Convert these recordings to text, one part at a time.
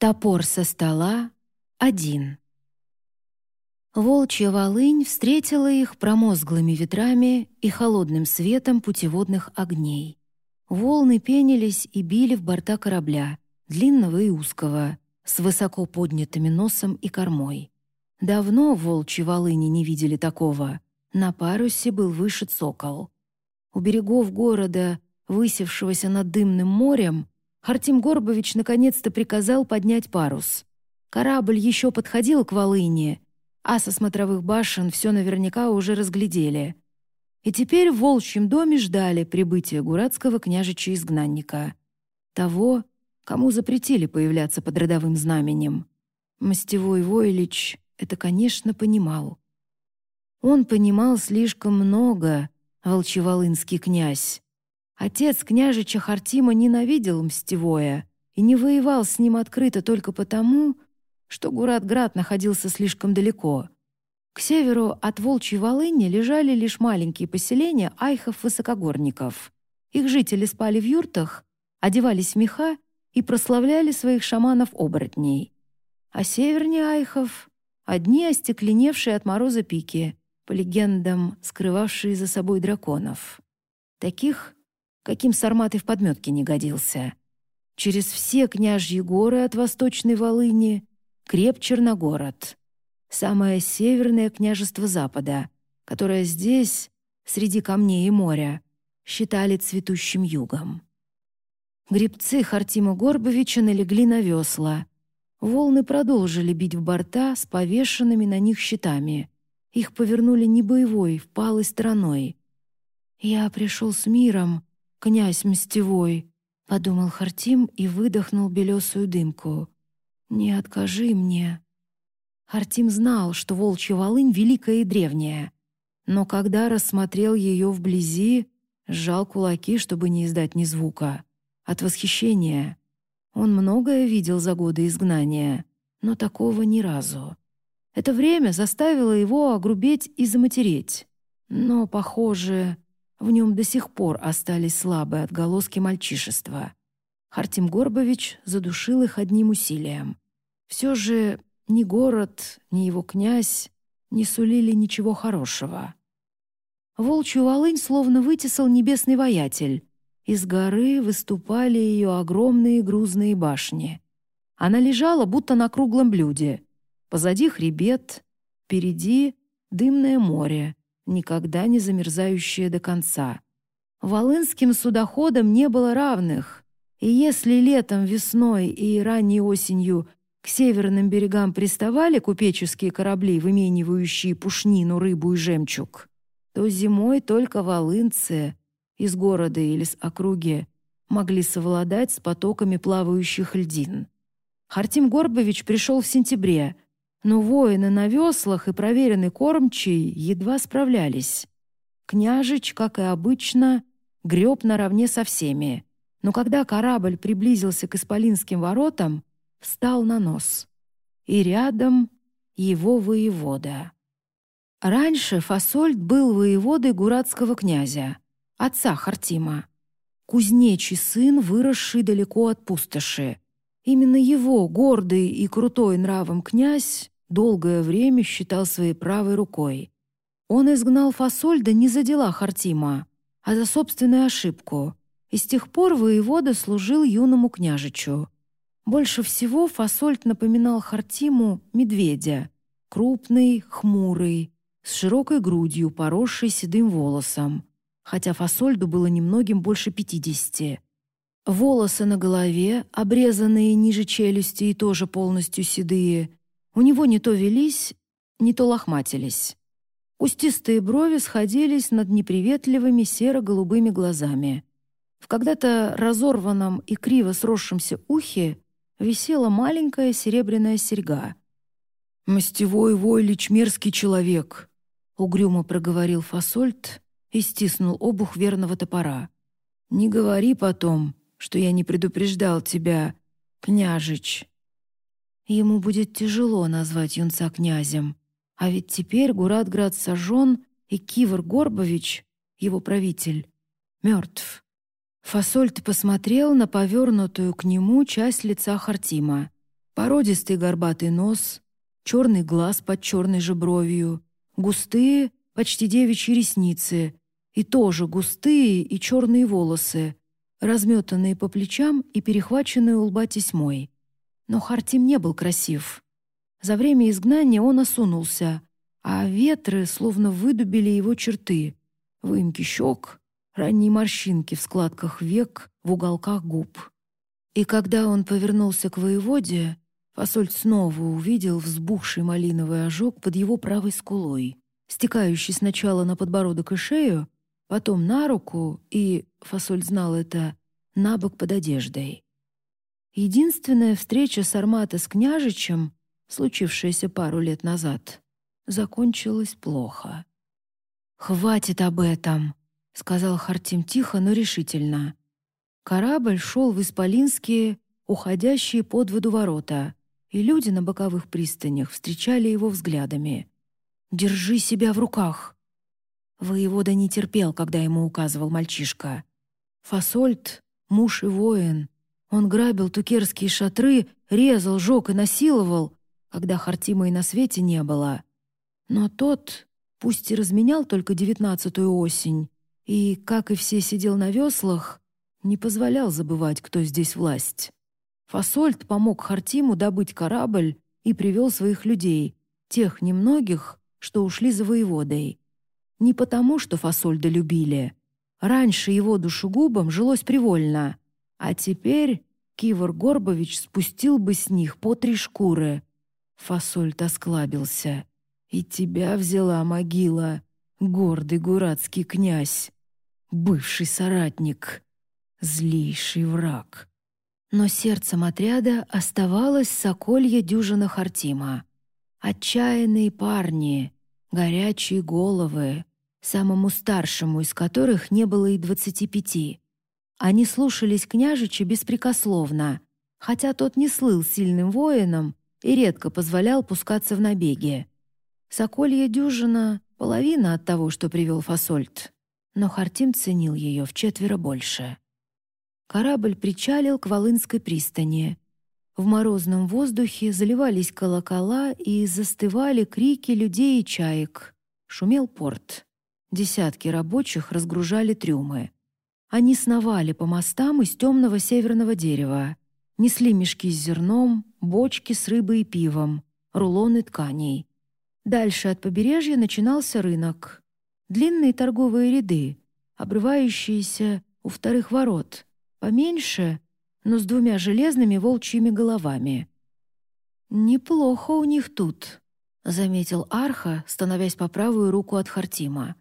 Топор со стола — один. Волчья волынь встретила их промозглыми ветрами и холодным светом путеводных огней. Волны пенились и били в борта корабля, длинного и узкого, с высоко поднятыми носом и кормой. Давно волчьи волыни не видели такого. На парусе был выше цокол. У берегов города, высевшегося над дымным морем, Хартим Горбович наконец-то приказал поднять парус. Корабль еще подходил к волыне, а со смотровых башен все наверняка уже разглядели. И теперь в волчьем доме ждали прибытия гуратского княжича-изгнанника. Того, кому запретили появляться под родовым знаменем. Мстевой Войлич это, конечно, понимал. Он понимал слишком много, волчеволынский князь. Отец княжича Хартима ненавидел Мстевое и не воевал с ним открыто только потому, что Гурат-Град находился слишком далеко. К северу от Волчьей Волыни лежали лишь маленькие поселения айхов-высокогорников. Их жители спали в юртах, одевались в меха и прославляли своих шаманов-оборотней. А севернее айхов — одни остекленевшие от мороза пики, по легендам, скрывавшие за собой драконов. Таких, каким Сармат и в подметке не годился. Через все княжьи горы от Восточной Волыни креп Черногород, самое северное княжество Запада, которое здесь, среди камней и моря, считали цветущим югом. Гребцы Хартима Горбовича налегли на весла. Волны продолжили бить в борта с повешенными на них щитами. Их повернули не боевой, впалой стороной. «Я пришел с миром, князь Мстевой», — подумал Хартим и выдохнул белесую дымку. «Не откажи мне». Хартим знал, что волчья волынь великая и древняя, но когда рассмотрел ее вблизи, сжал кулаки, чтобы не издать ни звука. От восхищения. Он многое видел за годы изгнания, но такого ни разу. Это время заставило его огрубеть и заматереть. Но, похоже, в нем до сих пор остались слабые отголоски мальчишества. Хартим Горбович задушил их одним усилием. Все же ни город, ни его князь не сулили ничего хорошего. Волчью волынь словно вытесал небесный воятель. Из горы выступали ее огромные грузные башни. Она лежала, будто на круглом блюде. Позади хребет, впереди дымное море, никогда не замерзающее до конца. Волынским судоходам не было равных — и если летом, весной и ранней осенью к северным берегам приставали купеческие корабли, выменивающие пушнину, рыбу и жемчуг, то зимой только волынцы из города или с округи могли совладать с потоками плавающих льдин. Хартим Горбович пришел в сентябре, но воины на веслах и проверенный кормчий едва справлялись. Княжич, как и обычно, греб наравне со всеми — но когда корабль приблизился к Исполинским воротам, встал на нос. И рядом его воевода. Раньше Фасольд был воеводой гуратского князя, отца Хартима. Кузнечий сын, выросший далеко от пустоши. Именно его, гордый и крутой нравом князь, долгое время считал своей правой рукой. Он изгнал Фасольда не за дела Хартима, а за собственную ошибку — и с тех пор воевода служил юному княжичу. Больше всего Фасольд напоминал Хартиму медведя, крупный, хмурый, с широкой грудью, поросшей седым волосом, хотя Фасольду было немногим больше пятидесяти. Волосы на голове, обрезанные ниже челюсти и тоже полностью седые, у него не то велись, не то лохматились. Кустистые брови сходились над неприветливыми серо-голубыми глазами. В когда-то разорванном и криво сросшемся ухе висела маленькая серебряная серьга. «Мастевой войлич мерзкий человек», — угрюмо проговорил Фасольд и стиснул обух верного топора. «Не говори потом, что я не предупреждал тебя, княжич». Ему будет тяжело назвать юнца князем, а ведь теперь Гуратград сожжен, и Кивр Горбович, его правитель, мертв. Фасольд посмотрел на повернутую к нему часть лица Хартима, Породистый горбатый нос, черный глаз под черной же бровью, густые, почти девичьи ресницы и тоже густые и черные волосы, разметанные по плечам и перехваченные у лба тесьмой. Но Хартим не был красив. За время изгнания он осунулся, а ветры словно выдубили его черты, выемки щек, ранние морщинки в складках век, в уголках губ. И когда он повернулся к воеводе, Фасоль снова увидел взбухший малиновый ожог под его правой скулой, стекающий сначала на подбородок и шею, потом на руку и, Фасоль знал это, на бок под одеждой. Единственная встреча Сармата с княжичем, случившаяся пару лет назад, закончилась плохо. «Хватит об этом», — сказал Хартим тихо, но решительно. Корабль шел в исполинские, уходящие под воду ворота, и люди на боковых пристанях встречали его взглядами. «Держи себя в руках!» Воевода не терпел, когда ему указывал мальчишка. Фасольд — муж и воин. Он грабил тукерские шатры, резал, жег и насиловал, когда Хартима и на свете не было. Но тот, пусть и разменял только девятнадцатую осень, и, как и все сидел на веслах, не позволял забывать, кто здесь власть. Фасольд помог Хартиму добыть корабль и привел своих людей, тех немногих, что ушли за воеводой. Не потому, что Фасольда любили. Раньше его душегубам жилось привольно, а теперь Кивор Горбович спустил бы с них по три шкуры. Фасольд осклабился. «И тебя взяла могила, гордый гуратский князь, бывший соратник, злейший враг». Но сердцем отряда оставалось соколье дюжина Хартима. Отчаянные парни, горячие головы, самому старшему из которых не было и двадцати пяти. Они слушались княжича беспрекословно, хотя тот не слыл сильным воином и редко позволял пускаться в набеги. Соколья дюжина — половина от того, что привел Фасольд, но Хартим ценил ее в четверо больше. Корабль причалил к Волынской пристани. В морозном воздухе заливались колокола и застывали крики людей и чаек. Шумел порт. Десятки рабочих разгружали трюмы. Они сновали по мостам из темного северного дерева, несли мешки с зерном, бочки с рыбой и пивом, рулоны тканей. Дальше от побережья начинался рынок. Длинные торговые ряды, обрывающиеся у вторых ворот, поменьше, но с двумя железными волчьими головами. «Неплохо у них тут», — заметил Арха, становясь по правую руку от Хартима.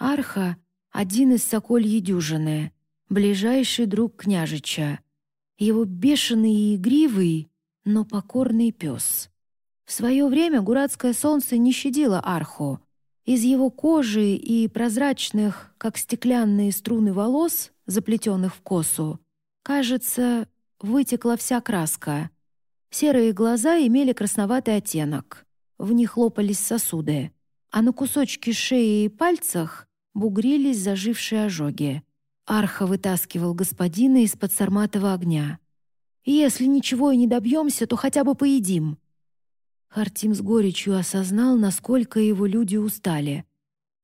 Арха — один из сокольей дюжины, ближайший друг княжича. Его бешеный и игривый, но покорный пес. В свое время гуратское солнце не щадило Арху. Из его кожи и прозрачных, как стеклянные струны волос, заплетенных в косу, кажется, вытекла вся краска. Серые глаза имели красноватый оттенок. В них лопались сосуды, а на кусочке шеи и пальцах бугрились зажившие ожоги. Арха вытаскивал господина из-под сарматого огня. «Если ничего и не добьемся, то хотя бы поедим». Хартим с горечью осознал, насколько его люди устали.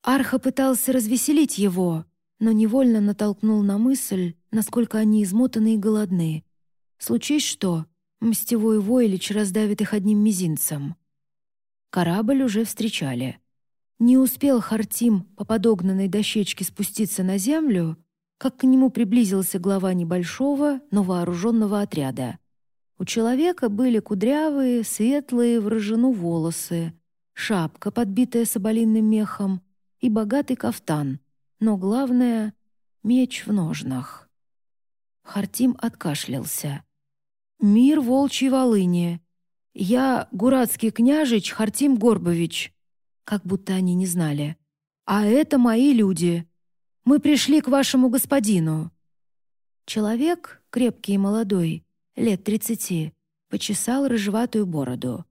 Арха пытался развеселить его, но невольно натолкнул на мысль, насколько они измотаны и голодны. Случись что, мстевой войлич раздавит их одним мизинцем. Корабль уже встречали — не успел Хартим по подогнанной дощечке спуститься на землю, как к нему приблизился глава небольшого, но вооруженного отряда. У человека были кудрявые, светлые, в волосы, шапка, подбитая соболиным мехом, и богатый кафтан, но главное — меч в ножнах. Хартим откашлялся. «Мир волчьей волыни. Я, гуратский княжич Хартим Горбович, как будто они не знали. «А это мои люди. Мы пришли к вашему господину». Человек, крепкий и молодой, лет тридцати, почесал рыжеватую бороду.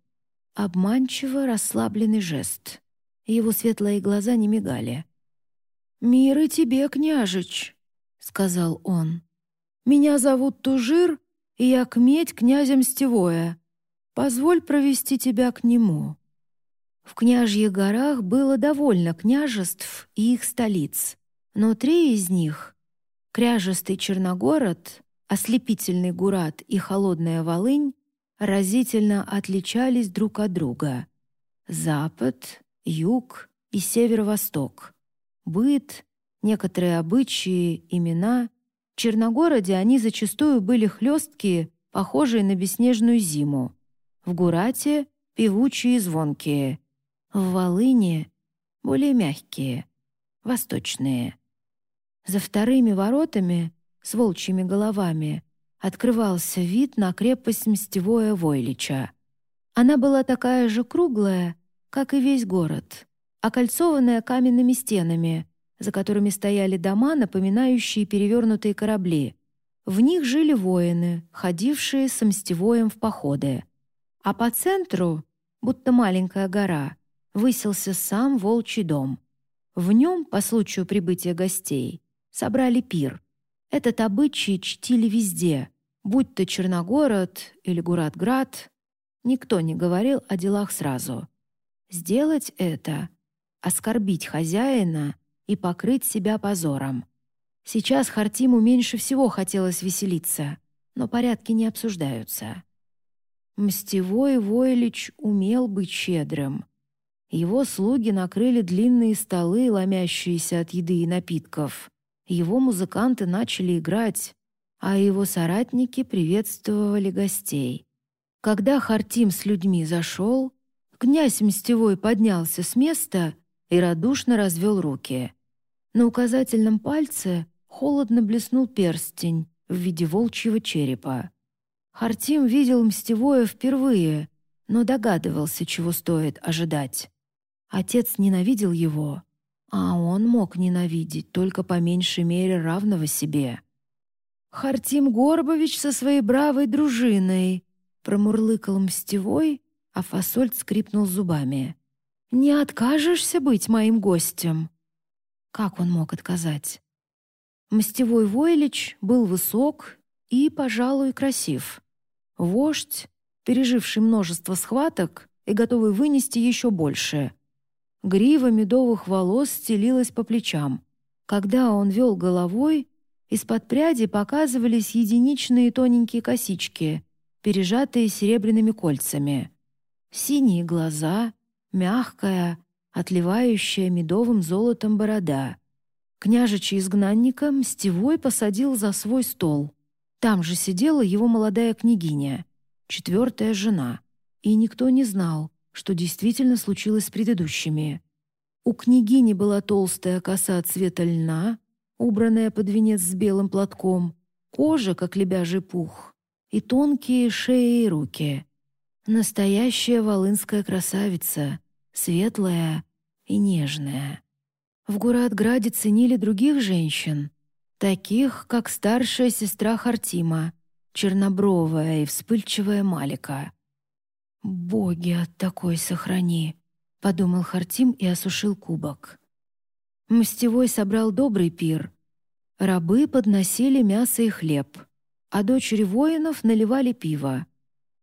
Обманчиво расслабленный жест. Его светлые глаза не мигали. «Мир и тебе, княжич», — сказал он. «Меня зовут Тужир, и я кметь князя Мстевое, Позволь провести тебя к нему». В княжьих горах было довольно княжеств и их столиц, но три из них — кряжестый Черногород, ослепительный Гурат и холодная Волынь — разительно отличались друг от друга. Запад, юг и северо-восток. Быт, некоторые обычаи, имена. В Черногороде они зачастую были хлесткие, похожие на беснежную зиму. В Гурате — певучие и звонкие. В Волыне — более мягкие, восточные. За вторыми воротами с волчьими головами открывался вид на крепость Мстевое Войлича. Она была такая же круглая, как и весь город, окольцованная каменными стенами, за которыми стояли дома, напоминающие перевернутые корабли. В них жили воины, ходившие с Мстевоем в походы — а по центру, будто маленькая гора, высился сам волчий дом. В нем, по случаю прибытия гостей, собрали пир. Этот обычай чтили везде, будь то Черногород или Гуратград. Никто не говорил о делах сразу. Сделать это — оскорбить хозяина и покрыть себя позором. Сейчас Хартиму меньше всего хотелось веселиться, но порядки не обсуждаются. Мстевой Войлич умел быть щедрым. Его слуги накрыли длинные столы, ломящиеся от еды и напитков. Его музыканты начали играть, а его соратники приветствовали гостей. Когда Хартим с людьми зашел, князь Мстевой поднялся с места и радушно развел руки. На указательном пальце холодно блеснул перстень в виде волчьего черепа. Хартим видел Мстевое впервые, но догадывался, чего стоит ожидать. Отец ненавидел его, а он мог ненавидеть только по меньшей мере равного себе. «Хартим Горбович со своей бравой дружиной», промурлыкал Мстевой, а фасоль скрипнул зубами. «Не откажешься быть моим гостем?» Как он мог отказать? Мстевой Войлич был высок и, пожалуй, красив. Вождь, переживший множество схваток и готовый вынести еще больше. Грива медовых волос стелилась по плечам. Когда он вел головой, из-под пряди показывались единичные тоненькие косички, пережатые серебряными кольцами. Синие глаза, мягкая, отливающая медовым золотом борода. Княжича изгнанника Мстевой посадил за свой стол. Там же сидела его молодая княгиня, четвертая жена, и никто не знал, что действительно случилось с предыдущими. У княгини была толстая коса цвета льна, убранная под венец с белым платком, кожа, как лебяжий пух, и тонкие шеи и руки. Настоящая волынская красавица, светлая и нежная. В Гуратграде ценили других женщин, Таких, как старшая сестра Хартима, чернобровая и вспыльчивая Малика. «Боги от такой сохрани!» — подумал Хартим и осушил кубок. Мстевой собрал добрый пир. Рабы подносили мясо и хлеб, а дочери воинов наливали пиво.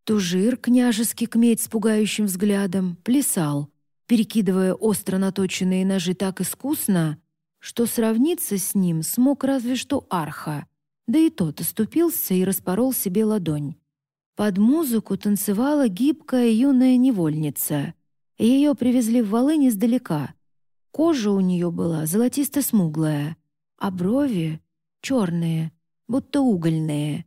Тужир, княжеский кметь с пугающим взглядом, плясал, перекидывая остро наточенные ножи так искусно, что сравниться с ним смог разве что арха, да и тот оступился и распорол себе ладонь. Под музыку танцевала гибкая юная невольница. Ее привезли в Волынь издалека. Кожа у нее была золотисто-смуглая, а брови — черные, будто угольные.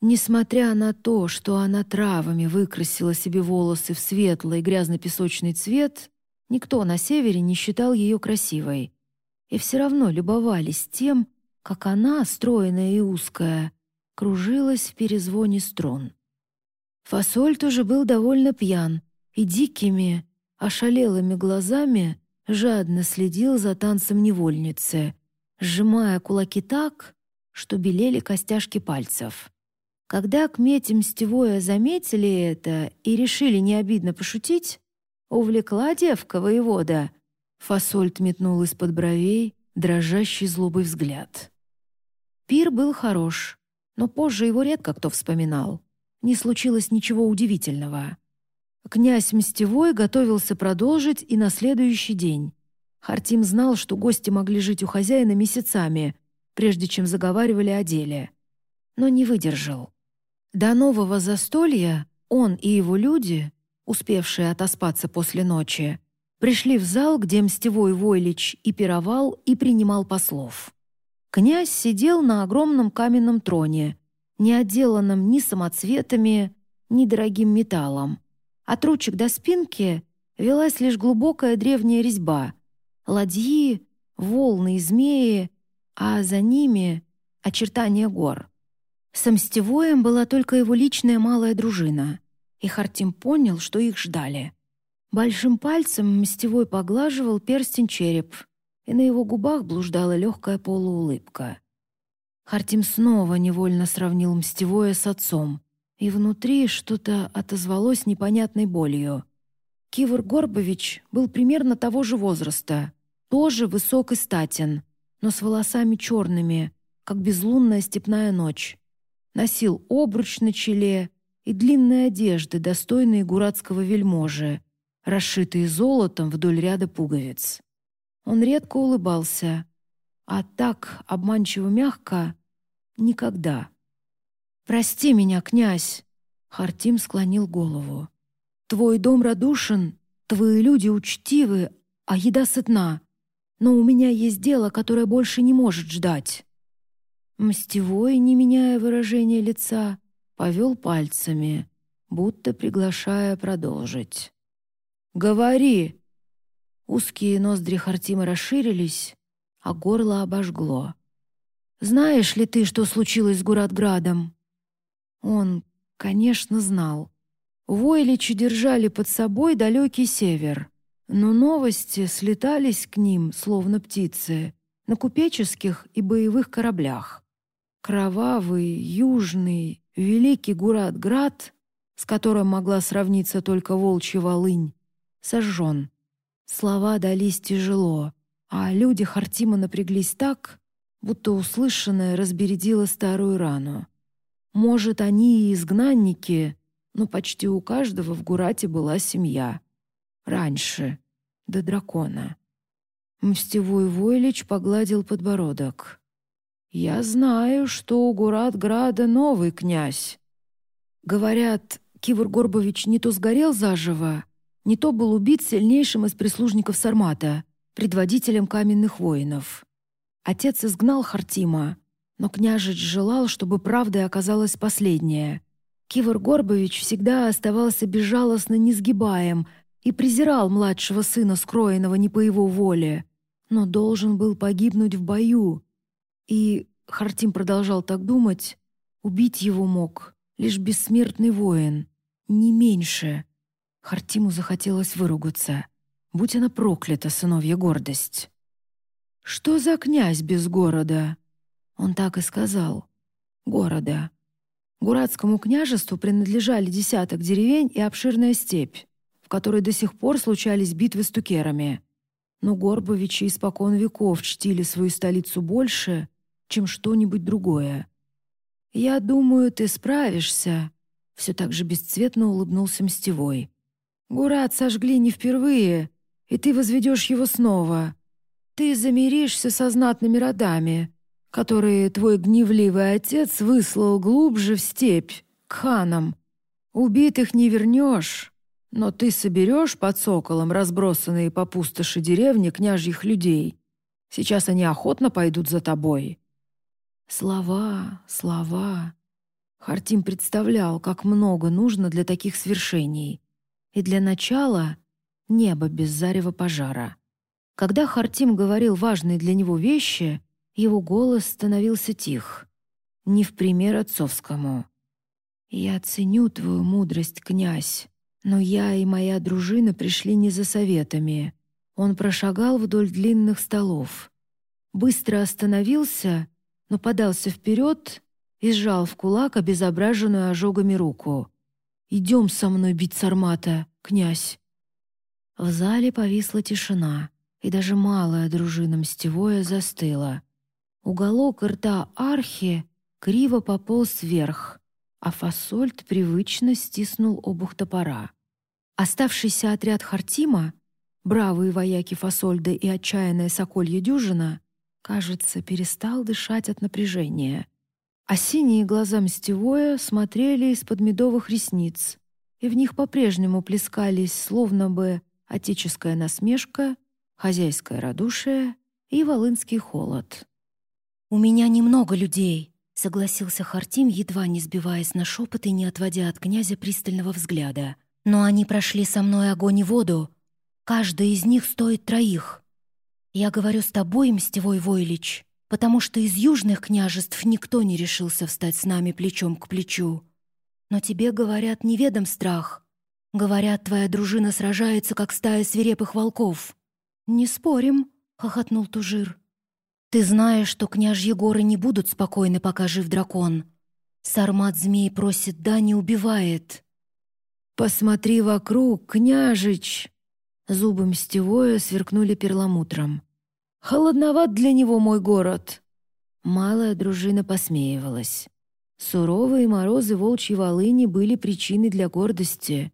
Несмотря на то, что она травами выкрасила себе волосы в светлый грязно-песочный цвет, никто на севере не считал ее красивой и все равно любовались тем, как она, стройная и узкая, кружилась в перезвоне струн. Фасоль тоже был довольно пьян и дикими, ошалелыми глазами жадно следил за танцем невольницы, сжимая кулаки так, что белели костяшки пальцев. Когда кмети Мстевое заметили это и решили не обидно пошутить, увлекла девка воевода — Фасольт метнул из-под бровей дрожащий злобый взгляд. Пир был хорош, но позже его редко кто вспоминал. Не случилось ничего удивительного. Князь Мстевой готовился продолжить и на следующий день. Хартим знал, что гости могли жить у хозяина месяцами, прежде чем заговаривали о деле. Но не выдержал. До нового застолья он и его люди, успевшие отоспаться после ночи, пришли в зал, где Мстевой Войлич и пировал, и принимал послов. Князь сидел на огромном каменном троне, не отделанном ни самоцветами, ни дорогим металлом. От ручек до спинки велась лишь глубокая древняя резьба. Ладьи, волны и змеи, а за ними — очертания гор. С Мстевоем была только его личная малая дружина, и Хартим понял, что их ждали. Большим пальцем Мстевой поглаживал перстень-череп, и на его губах блуждала легкая полуулыбка. Хартим снова невольно сравнил Мстевое с отцом, и внутри что-то отозвалось непонятной болью. Кивр Горбович был примерно того же возраста, тоже высок и статен, но с волосами черными, как безлунная степная ночь. Носил обруч на челе и длинные одежды, достойные гуратского вельможи, расшитые золотом вдоль ряда пуговиц. Он редко улыбался, а так обманчиво мягко — никогда. «Прости меня, князь!» — Хартим склонил голову. «Твой дом радушен, твои люди учтивы, а еда сытна. Но у меня есть дело, которое больше не может ждать». Мстевой, не меняя выражения лица, повел пальцами, будто приглашая продолжить. «Говори!» Узкие ноздри Хартима расширились, а горло обожгло. «Знаешь ли ты, что случилось с Гуратградом?» Он, конечно, знал. Войличи держали под собой далекий север, но новости слетались к ним, словно птицы, на купеческих и боевых кораблях. Кровавый, южный, великий Гуратград, с которым могла сравниться только волчья волынь, сожжен. Слова дались тяжело, а люди Хартима напряглись так, будто услышанное разбередило старую рану. Может, они и изгнанники, но почти у каждого в Гурате была семья. Раньше, до дракона. Мстевой Войлич погладил подбородок. «Я знаю, что у Гурат-Града новый князь. Говорят, Кивр Горбович не то сгорел заживо, не то был убит сильнейшим из прислужников Сармата, предводителем каменных воинов. Отец изгнал Хартима, но княжич желал, чтобы правдой оказалась последняя. Кивр Горбович всегда оставался безжалостно несгибаем и презирал младшего сына, скроенного не по его воле, но должен был погибнуть в бою. И, Хартим продолжал так думать, убить его мог лишь бессмертный воин, не меньше — Хартиму захотелось выругаться. Будь она проклята, сыновья гордость. «Что за князь без города?» Он так и сказал. «Города». Гуратскому княжеству принадлежали десяток деревень и обширная степь, в которой до сих пор случались битвы с тукерами. Но Горбовичи испокон веков чтили свою столицу больше, чем что-нибудь другое. «Я думаю, ты справишься», — все так же бесцветно улыбнулся Мстевой. Гурат сожгли не впервые, и ты возведешь его снова. Ты замиришься со знатными родами, которые твой гневливый отец выслал глубже в степь, к ханам. Убитых не вернешь, но ты соберешь под соколом разбросанные по пустоши деревни княжьих людей. Сейчас они охотно пойдут за тобой». Слова, слова. Хартим представлял, как много нужно для таких свершений — и для начала — небо без зарева пожара. Когда Хартим говорил важные для него вещи, его голос становился тих, не в пример отцовскому. «Я ценю твою мудрость, князь, но я и моя дружина пришли не за советами». Он прошагал вдоль длинных столов. Быстро остановился, но подался вперед и сжал в кулак обезображенную ожогами руку. Идем со мной бить Сармата, князь!» В зале повисла тишина, и даже малая дружина Мстевое застыла. Уголок рта архи криво пополз вверх, а Фасольд привычно стиснул обух топора. Оставшийся отряд Хартима, бравые вояки Фасольда и отчаянная соколья дюжина, кажется, перестал дышать от напряжения. А синие глаза Мстевоя смотрели из-под медовых ресниц, и в них по-прежнему плескались словно бы отеческая насмешка, хозяйское радушие и волынский холод. «У меня немного людей», — согласился Хартим, едва не сбиваясь на шепот и не отводя от князя пристального взгляда. «Но они прошли со мной огонь и воду. Каждый из них стоит троих. Я говорю с тобой, Мстевой Войлич, потому что из южных княжеств никто не решился встать с нами плечом к плечу. Но тебе, говорят, неведом страх. Говорят, твоя дружина сражается, как стая свирепых волков. «Не спорим», — хохотнул Тужир. «Ты знаешь, что княжьи горы не будут спокойны, пока жив дракон. Сармат змей просит, да не убивает». «Посмотри вокруг, княжич!» Зубы мстевое сверкнули перламутром. «Холодноват для него мой город!» Малая дружина посмеивалась. Суровые морозы волчьей волыни были причиной для гордости.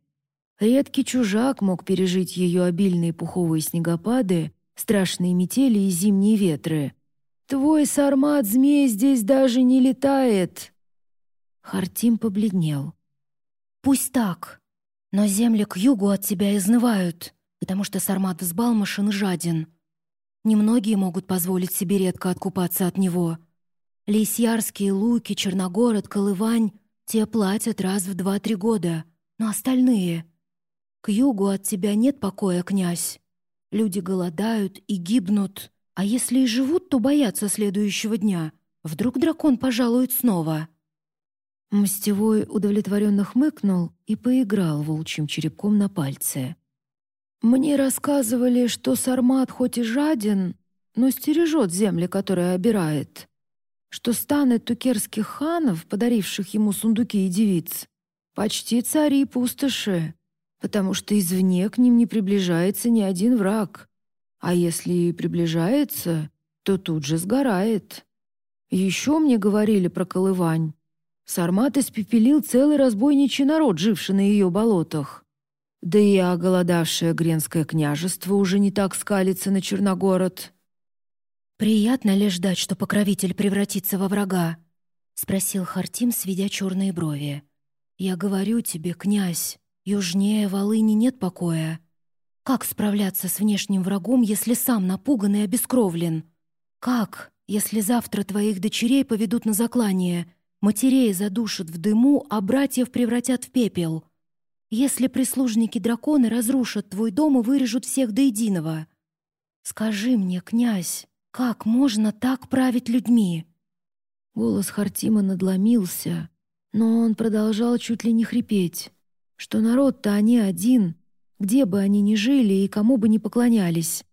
Редкий чужак мог пережить ее обильные пуховые снегопады, страшные метели и зимние ветры. «Твой сармат-змей здесь даже не летает!» Хартим побледнел. «Пусть так, но земли к югу от тебя изнывают, потому что сармат взбалмошен и жаден. Немногие могут позволить себе редко откупаться от него. Лисьярские луки, Черногород, Колывань — те платят раз в два-три года, но остальные — к югу от тебя нет покоя, князь. Люди голодают и гибнут, а если и живут, то боятся следующего дня. Вдруг дракон пожалует снова». Мстевой удовлетворенно хмыкнул и поиграл волчьим черепком на пальце. «Мне рассказывали, что Сармат хоть и жаден, но стережет земли, которые обирает, что станы тукерских ханов, подаривших ему сундуки и девиц, почти цари пустоши, потому что извне к ним не приближается ни один враг. А если и приближается, то тут же сгорает. Еще мне говорили про Колывань. Сармат испепелил целый разбойничий народ, живший на ее болотах. Да и оголодавшее Гренское княжество уже не так скалится на Черногород. «Приятно ли ждать, что покровитель превратится во врага?» — спросил Хартим, сведя черные брови. «Я говорю тебе, князь, Южнее Волыни нет покоя. Как справляться с внешним врагом, если сам напуган и обескровлен? Как, если завтра твоих дочерей поведут на заклание, матерей задушат в дыму, а братьев превратят в пепел? Если прислужники дракона разрушат твой дом и вырежут всех до единого? Скажи мне, князь, как можно так править людьми?» Голос Хартима надломился, но он продолжал чуть ли не хрипеть что народ-то они один, где бы они ни жили и кому бы ни поклонялись.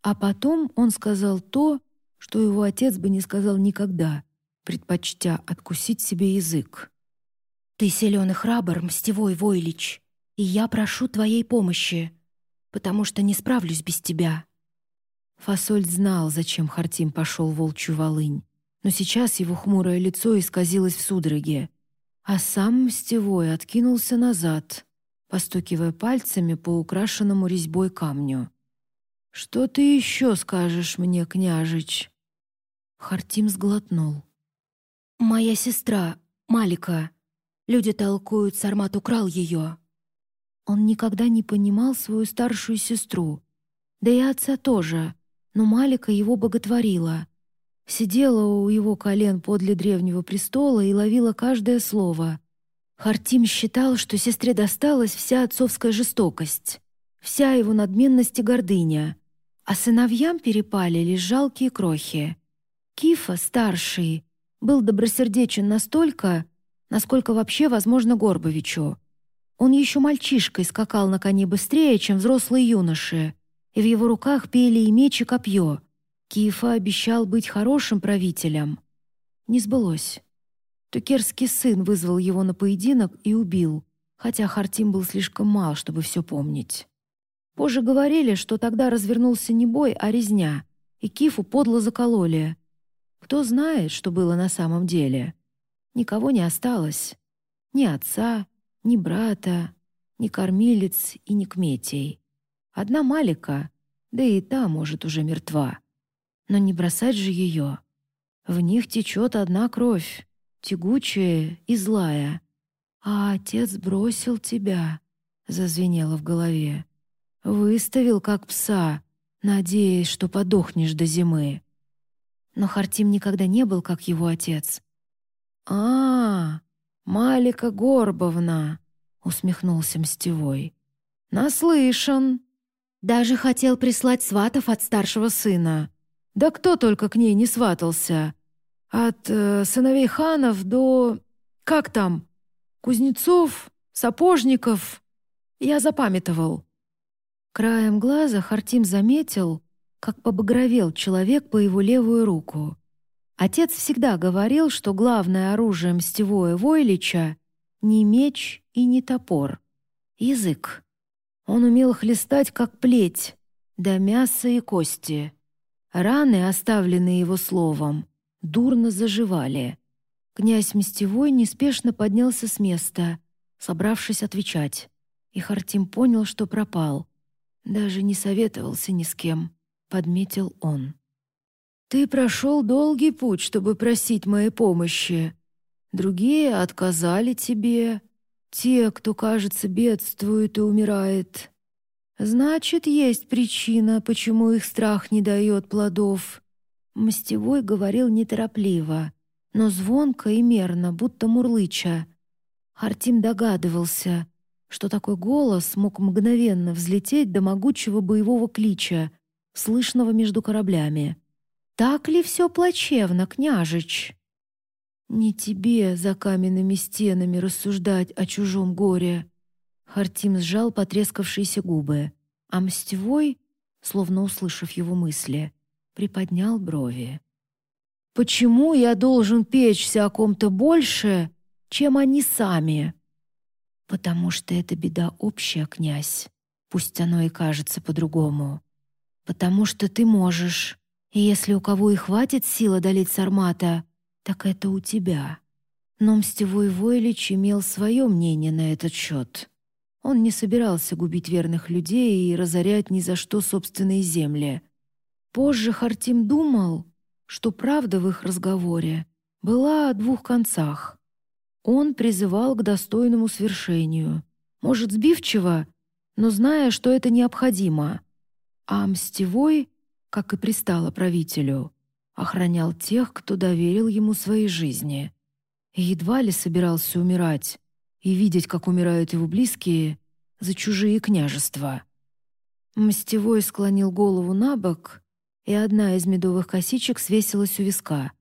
А потом он сказал то, что его отец бы не сказал никогда, предпочтя откусить себе язык. «Ты силен и храбр, мстевой Войлич, и я прошу твоей помощи, потому что не справлюсь без тебя». Фасоль знал, зачем Хартим пошел волчью волынь, но сейчас его хмурое лицо исказилось в судороге — а сам Мстевой откинулся назад, постукивая пальцами по украшенному резьбой камню. «Что ты еще скажешь мне, княжич?» Хартим сглотнул. «Моя сестра, Малика. Люди толкуют, Сармат украл ее». Он никогда не понимал свою старшую сестру. Да и отца тоже, но Малика его боготворила сидела у его колен подле древнего престола и ловила каждое слово. Хартим считал, что сестре досталась вся отцовская жестокость, вся его надменность и гордыня, а сыновьям перепали лишь жалкие крохи. Кифа, старший, был добросердечен настолько, насколько вообще возможно Горбовичу. Он еще мальчишкой скакал на коне быстрее, чем взрослые юноши, и в его руках пели и меч, и копье — Киефа обещал быть хорошим правителем. Не сбылось. Тукерский сын вызвал его на поединок и убил, хотя Хартим был слишком мал, чтобы все помнить. Позже говорили, что тогда развернулся не бой, а резня, и Кифу подло закололи. Кто знает, что было на самом деле? Никого не осталось. Ни отца, ни брата, ни кормилец и ни кметей. Одна Малика, да и та, может, уже мертва. Но не бросать же ее. В них течет одна кровь, тягучая и злая. А отец бросил тебя, зазвенело в голове. Выставил как пса, надеясь, что подохнешь до зимы. Но Хартим никогда не был как его отец. «А, Малика Горбовна!» — усмехнулся Мстевой. «Наслышан!» Даже хотел прислать сватов от старшего сына. Да кто только к ней не сватался. От э, сыновей ханов до... Как там? Кузнецов, сапожников. Я запамятовал. Краем глаза Хартим заметил, как побагровел человек по его левую руку. Отец всегда говорил, что главное оружие мстевое Войлича — не меч и не топор. Язык. Он умел хлестать, как плеть, до мяса и кости. Раны, оставленные его словом, дурно заживали. Князь Мстевой неспешно поднялся с места, собравшись отвечать. И Хартим понял, что пропал. Даже не советовался ни с кем, подметил он. «Ты прошел долгий путь, чтобы просить моей помощи. Другие отказали тебе. Те, кто, кажется, бедствует и умирает. Значит, есть причина, почему их страх не дает плодов». Мстевой говорил неторопливо, но звонко и мерно, будто мурлыча. Хартим догадывался, что такой голос мог мгновенно взлететь до могучего боевого клича, слышного между кораблями. «Так ли все плачевно, княжич?» «Не тебе за каменными стенами рассуждать о чужом горе». Хартим сжал потрескавшиеся губы, а Мстевой, словно услышав его мысли, приподнял брови. «Почему я должен печься о ком-то больше, чем они сами?» «Потому что это беда общая, князь, пусть оно и кажется по-другому. Потому что ты можешь, и если у кого и хватит сил одолеть Сармата, так это у тебя». Но Мстевой Войлич имел свое мнение на этот счет. Он не собирался губить верных людей и разорять ни за что собственные земли. Позже Хартим думал, что правда в их разговоре была о двух концах. Он призывал к достойному свершению. Может, сбивчиво, но зная, что это необходимо. А Мстевой, как и пристало правителю, охранял тех, кто доверил ему своей жизни. И едва ли собирался умирать и видеть, как умирают его близкие за чужие княжества. Мстевой склонил голову на бок, и одна из медовых косичек свесилась у виска.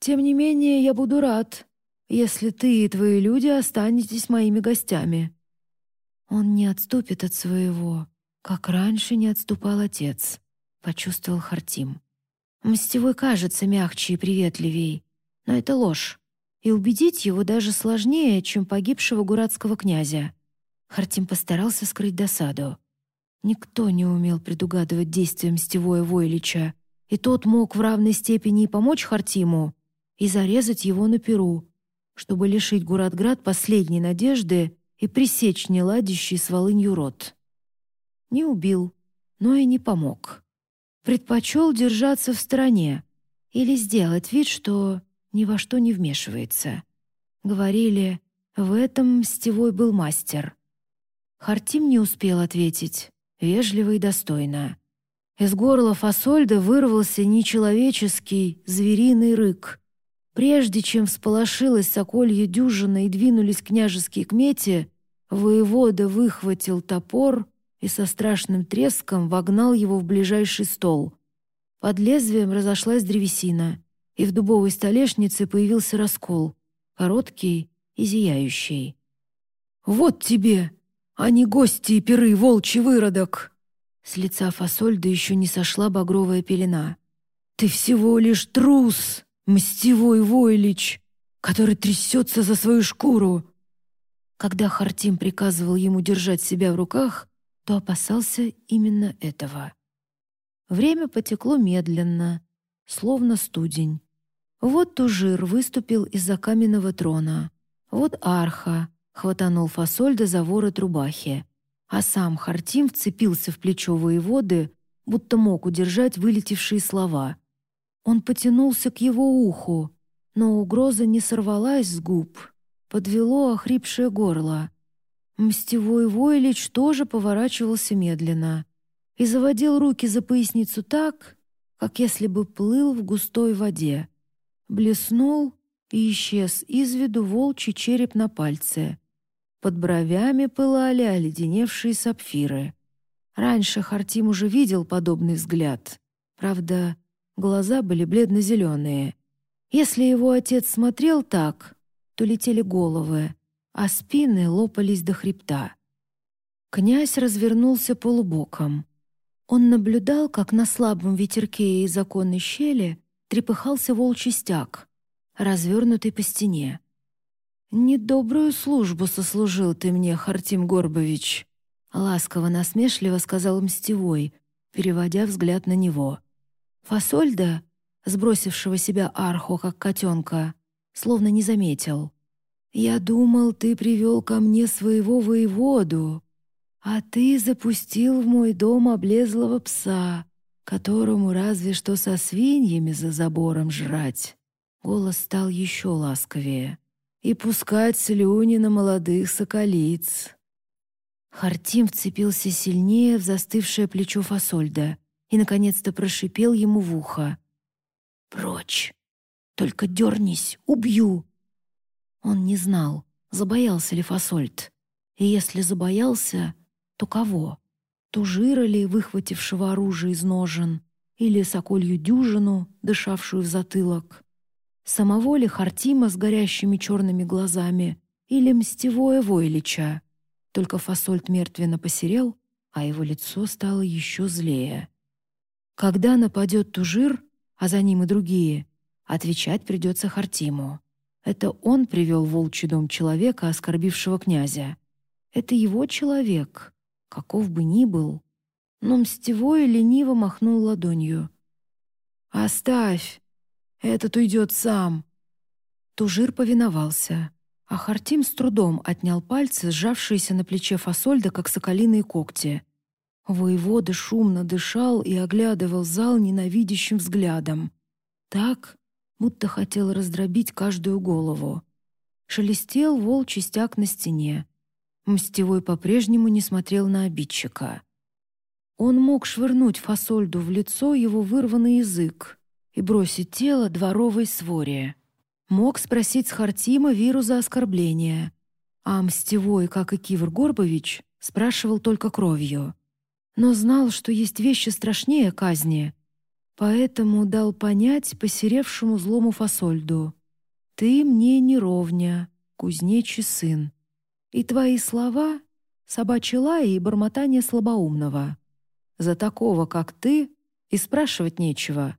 «Тем не менее, я буду рад, если ты и твои люди останетесь моими гостями». «Он не отступит от своего, как раньше не отступал отец», — почувствовал Хартим. «Мстевой кажется мягче и приветливей, но это ложь, и убедить его даже сложнее, чем погибшего гуратского князя». Хартим постарался скрыть досаду. Никто не умел предугадывать действия мстевое Войлича, и тот мог в равной степени и помочь Хартиму, и зарезать его на перу, чтобы лишить Гуратград последней надежды и пресечь неладящий с волынью рот. Не убил, но и не помог. Предпочел держаться в стороне или сделать вид, что ни во что не вмешивается. Говорили, в этом Мстевой был мастер. Хартим не успел ответить, вежливо и достойно. Из горла Фасольда вырвался нечеловеческий звериный рык. Прежде чем всполошилась соколья дюжина и двинулись княжеские кмети, воевода выхватил топор и со страшным треском вогнал его в ближайший стол. Под лезвием разошлась древесина, и в дубовой столешнице появился раскол, короткий и зияющий. «Вот тебе, а не гости и пиры, волчий выродок!» С лица Фасольда еще не сошла багровая пелена. «Ты всего лишь трус!» мстивой Войлич, который трясется за свою шкуру. Когда Хартим приказывал ему держать себя в руках, то опасался именно этого. Время потекло медленно, словно студень. Вот Тужир выступил из-за каменного трона. Вот арха хватанул Фасольда за ворот рубахи, а сам Хартим вцепился в плечо воеводы, будто мог удержать вылетевшие слова. Он потянулся к его уху, но угроза не сорвалась с губ, подвело охрипшее горло. Мстевой Войлич тоже поворачивался медленно и заводил руки за поясницу так, как если бы плыл в густой воде. Блеснул и исчез из виду волчий череп на пальце. Под бровями пылали оледеневшие сапфиры. Раньше Хартим уже видел подобный взгляд. Правда, глаза были бледно-зеленые. Если его отец смотрел так, то летели головы, а спины лопались до хребта. Князь развернулся полубоком. Он наблюдал, как на слабом ветерке из законной щели трепыхался волчий стяг, развернутый по стене. «Недобрую службу сослужил ты мне, Хартим Горбович», ласково-насмешливо сказал Мстевой, переводя взгляд на него. Фасольда, сбросившего себя арху, как котенка, словно не заметил. Я думал, ты привел ко мне своего воеводу, а ты запустил в мой дом облезлого пса, которому разве что со свиньями за забором жрать». Голос стал еще ласковее. «И пускать слюни на молодых соколиц». Хартим вцепился сильнее в застывшее плечо Фасольда и, наконец-то, прошипел ему в ухо. «Прочь! Только дернись, убью!» Он не знал, забоялся ли Фасольд. И если забоялся, то кого? Тужира ли, выхватившего оружие из ножен, или соколью дюжину, дышавшую в затылок? Самого ли Хартима с горящими черными глазами, или мстевое Войлича? Только Фасольд мертвенно посерел, а его лицо стало еще злее. Когда нападет Тужир, а за ним и другие, отвечать придется Хартиму. Это он привел в волчий дом человека, оскорбившего князя. Это его человек, каков бы ни был. Но мстевой лениво махнул ладонью. «Оставь! Этот уйдет сам!» Тужир повиновался, а Хартим с трудом отнял пальцы, сжавшиеся на плече фасольда, как соколиные когти. Воевода шумно дышал и оглядывал зал ненавидящим взглядом. Так, будто хотел раздробить каждую голову. Шелестел волчий стяг на стене. Мстевой по-прежнему не смотрел на обидчика. Он мог швырнуть фасольду в лицо его вырванный язык и бросить тело дворовой своре. Мог спросить с Хартима виру за оскорбление, а Мстевой, как и Кивр Горбович, спрашивал только кровью. Но знал, что есть вещи страшнее казни — Поэтому дал понять посеревшему злому фасольду. «Ты мне не ровня, кузнечий сын. И твои слова — собачья лая и бормотание слабоумного. За такого, как ты, и спрашивать нечего.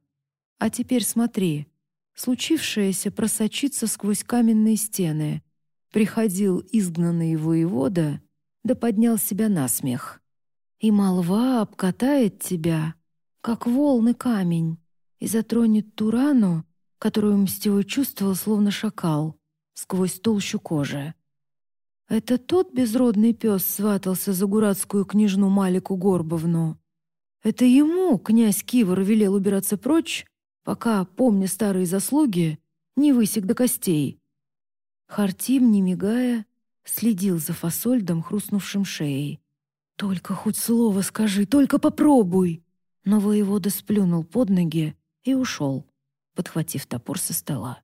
А теперь смотри, случившееся просочится сквозь каменные стены. Приходил изгнанный воевода, да поднял себя на смех. И молва обкатает тебя, как волны камень, и затронет ту рану, которую Мстевой чувствовал, словно шакал, сквозь толщу кожи. Это тот безродный пес сватался за гуратскую княжну Малику Горбовну. Это ему князь Кивор велел убираться прочь, пока, помня старые заслуги, не высек до костей. Хартим, не мигая, следил за фасольдом, хрустнувшим шеей. «Только хоть слово скажи, только попробуй!» Но воевода сплюнул под ноги и ушел, подхватив топор со стола.